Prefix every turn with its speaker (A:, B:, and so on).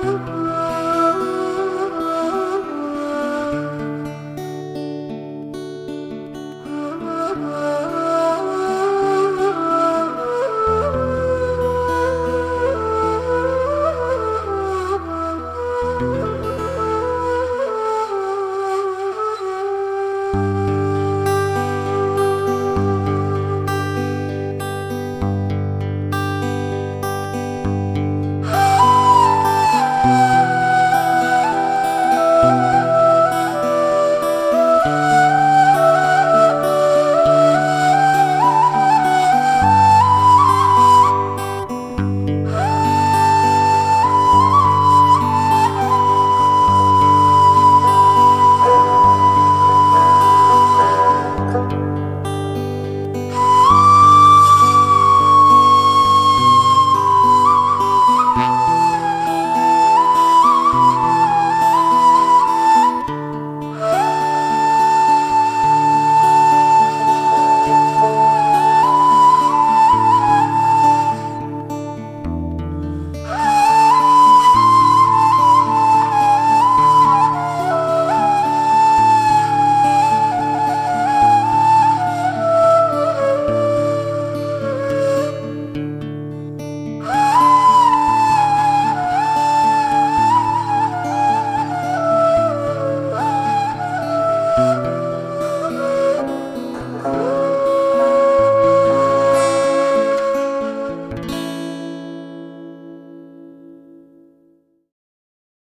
A: Oh.